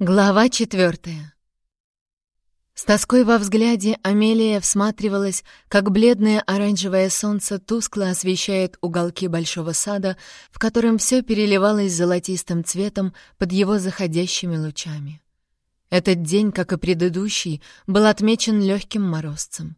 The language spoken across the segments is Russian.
Глава четвертая. С тоской во взгляде Амелия всматривалась, как бледное оранжевое солнце тускло освещает уголки большого сада, в котором все переливалось золотистым цветом под его заходящими лучами. Этот день, как и предыдущий, был отмечен легким морозцем.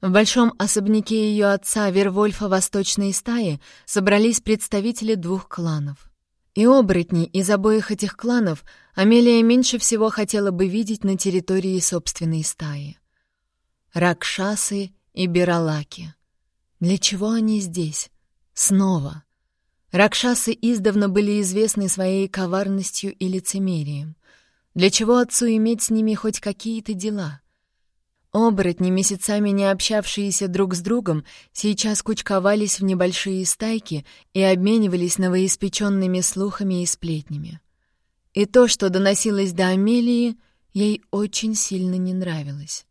В большом особняке ее отца Вервольфа Восточной стаи собрались представители двух кланов. И оборотней из обоих этих кланов Амелия меньше всего хотела бы видеть на территории собственной стаи. Ракшасы и Биралаки. Для чего они здесь? Снова. Ракшасы издавна были известны своей коварностью и лицемерием. Для чего отцу иметь с ними хоть какие-то дела? Оборотни, месяцами не общавшиеся друг с другом, сейчас кучковались в небольшие стайки и обменивались новоиспеченными слухами и сплетнями. И то, что доносилось до Амелии, ей очень сильно не нравилось.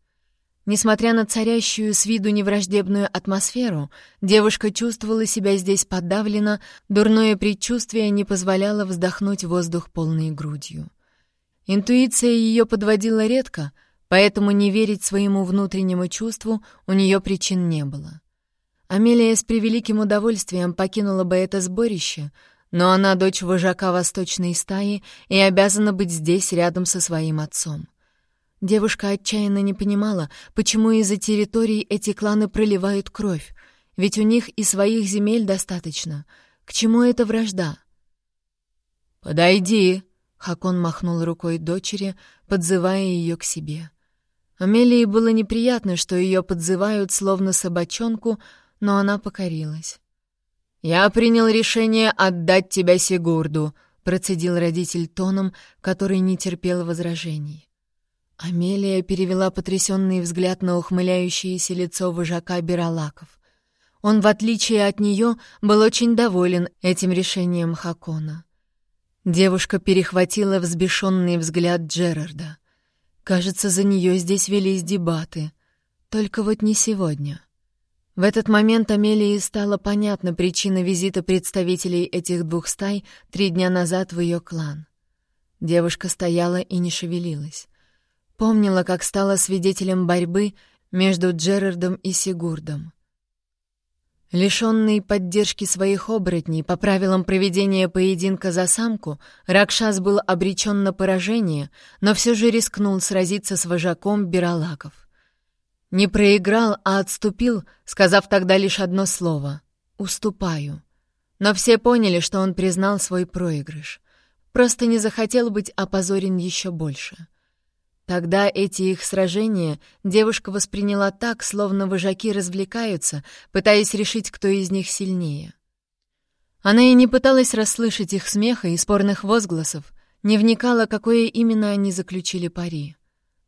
Несмотря на царящую с виду невраждебную атмосферу, девушка чувствовала себя здесь подавлена, дурное предчувствие не позволяло вздохнуть воздух полной грудью. Интуиция ее подводила редко — поэтому не верить своему внутреннему чувству у нее причин не было. Амелия с превеликим удовольствием покинула бы это сборище, но она дочь вожака восточной стаи и обязана быть здесь рядом со своим отцом. Девушка отчаянно не понимала, почему из-за территорий эти кланы проливают кровь, ведь у них и своих земель достаточно. К чему эта вражда? «Подойди!» — Хакон махнул рукой дочери, подзывая ее к себе. Амелии было неприятно, что ее подзывают словно собачонку, но она покорилась. «Я принял решение отдать тебя Сигурду», — процедил родитель тоном, который не терпел возражений. Амелия перевела потрясенный взгляд на ухмыляющееся лицо вожака Биралаков. Он, в отличие от нее, был очень доволен этим решением Хакона. Девушка перехватила взбешенный взгляд Джерарда — Кажется, за нее здесь велись дебаты. Только вот не сегодня. В этот момент Амелии стала понятна причина визита представителей этих двух стай три дня назад в ее клан. Девушка стояла и не шевелилась. Помнила, как стала свидетелем борьбы между Джерардом и Сигурдом. Лишенный поддержки своих оборотней по правилам проведения поединка за самку, Ракшас был обречен на поражение, но все же рискнул сразиться с вожаком Биралаков. Не проиграл, а отступил, сказав тогда лишь одно слово — «уступаю». Но все поняли, что он признал свой проигрыш. Просто не захотел быть опозорен еще больше. — Тогда эти их сражения девушка восприняла так, словно вожаки развлекаются, пытаясь решить, кто из них сильнее. Она и не пыталась расслышать их смеха и спорных возгласов, не вникала, какое именно они заключили пари.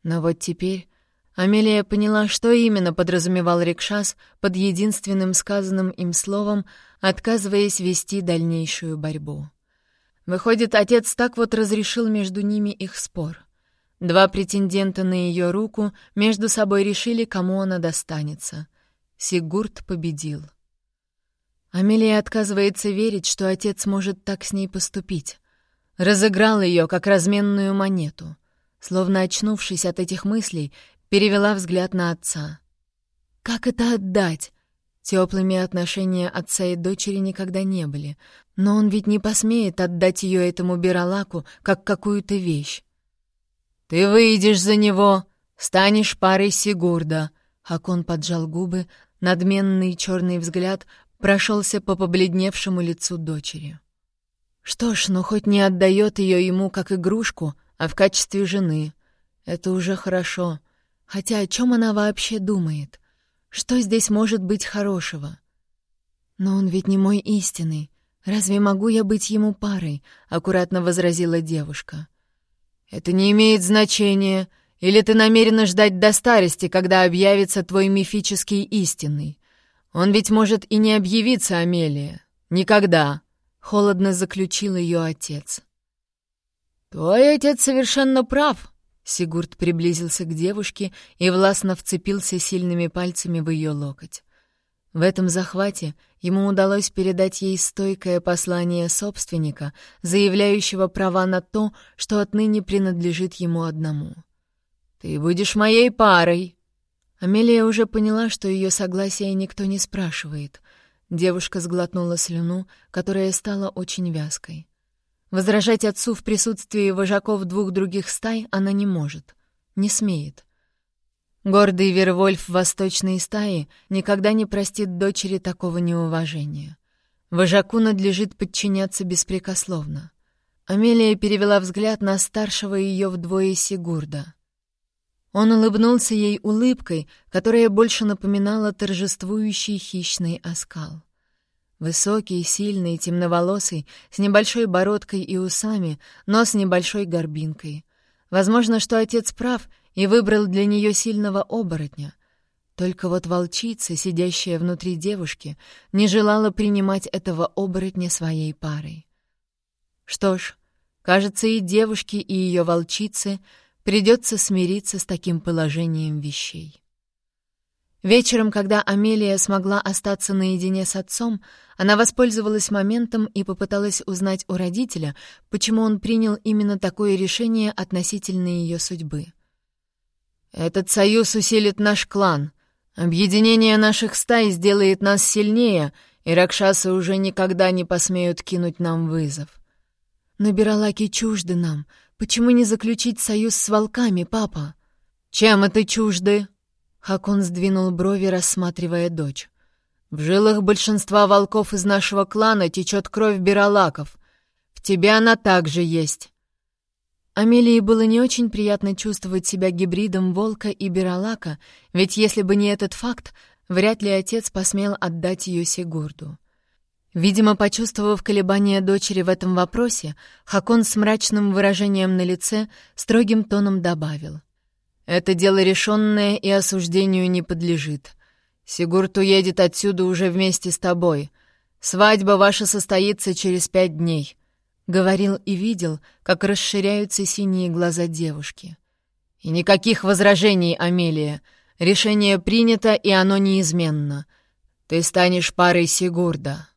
Но вот теперь Амелия поняла, что именно подразумевал Рикшас под единственным сказанным им словом, отказываясь вести дальнейшую борьбу. Выходит, отец так вот разрешил между ними их спор — Два претендента на ее руку между собой решили, кому она достанется. Сигурд победил. Амелия отказывается верить, что отец может так с ней поступить. Разыграл ее, как разменную монету. Словно очнувшись от этих мыслей, перевела взгляд на отца. «Как это отдать?» Теплыми отношения отца и дочери никогда не были, но он ведь не посмеет отдать ее этому Биралаку, как какую-то вещь. «Ты выйдешь за него, станешь парой Сигурда!» Хакон поджал губы, надменный черный взгляд прошелся по побледневшему лицу дочери. Что ж, ну хоть не отдает ее ему как игрушку, а в качестве жены. Это уже хорошо. Хотя о чем она вообще думает? Что здесь может быть хорошего? Но он ведь не мой истинный. Разве могу я быть ему парой? Аккуратно возразила девушка. — «Это не имеет значения. Или ты намерена ждать до старости, когда объявится твой мифический истинный? Он ведь может и не объявиться, Амелия. Никогда!» — холодно заключил ее отец. «Твой отец совершенно прав!» Сигурд приблизился к девушке и властно вцепился сильными пальцами в ее локоть. В этом захвате ему удалось передать ей стойкое послание собственника, заявляющего права на то, что отныне принадлежит ему одному. «Ты будешь моей парой!» Амелия уже поняла, что ее согласия никто не спрашивает. Девушка сглотнула слюну, которая стала очень вязкой. Возражать отцу в присутствии вожаков двух других стай она не может, не смеет. Гордый Вервольф восточной стаи никогда не простит дочери такого неуважения. Вожаку надлежит подчиняться беспрекословно. Амелия перевела взгляд на старшего ее вдвое Сигурда. Он улыбнулся ей улыбкой, которая больше напоминала торжествующий хищный оскал. Высокий, сильный, темноволосый, с небольшой бородкой и усами, но с небольшой горбинкой. Возможно, что отец прав и выбрал для нее сильного оборотня. Только вот волчица, сидящая внутри девушки, не желала принимать этого оборотня своей парой. Что ж, кажется, и девушке, и ее волчице придется смириться с таким положением вещей. Вечером, когда Амелия смогла остаться наедине с отцом, она воспользовалась моментом и попыталась узнать у родителя, почему он принял именно такое решение относительно ее судьбы. «Этот союз усилит наш клан. Объединение наших стай сделает нас сильнее, и ракшасы уже никогда не посмеют кинуть нам вызов». «Но Биралаки чужды нам. Почему не заключить союз с волками, папа?» «Чем это чужды?» Хакон сдвинул брови, рассматривая дочь. «В жилах большинства волков из нашего клана течет кровь биролаков. В тебе она также есть». Амелии было не очень приятно чувствовать себя гибридом волка и биролака, ведь если бы не этот факт, вряд ли отец посмел отдать ее Сигурду. Видимо, почувствовав колебания дочери в этом вопросе, Хакон с мрачным выражением на лице строгим тоном добавил — это дело решенное и осуждению не подлежит. Сигурд уедет отсюда уже вместе с тобой. Свадьба ваша состоится через пять дней», — говорил и видел, как расширяются синие глаза девушки. «И никаких возражений, Амелия. Решение принято, и оно неизменно. Ты станешь парой Сигурда.